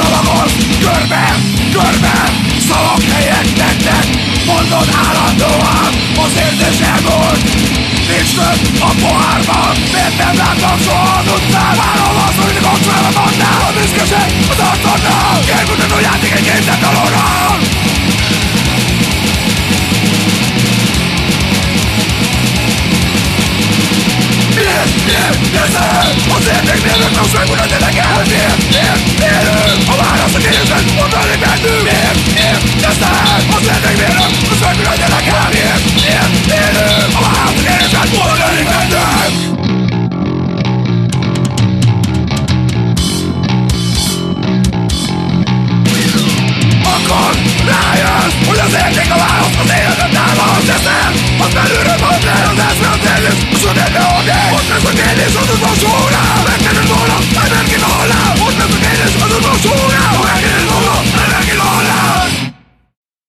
Lovagolsz körbe, körbe Szavak helyett tettek Mondod állandóan Az érzés elmúlt Nincs több a pohárban Miért nem láttam soha az utcán Várom az, hogy mindig ott fel a mondnál A büszkeség az arcodnál Kérmutató játék egy képzett alulról Miért, miért, teszel? Az érték miért nem Én, én, teszem az eddigvérem Az meg legyenek el Én, én, élő a hát Érzed boldani bennem Akkor rájössz, hogy az érték a válasz Az életet állva az eszem Az belülről van rá az eszem Az elnéz, az a neve a Ott lesz a kérdés, az az a során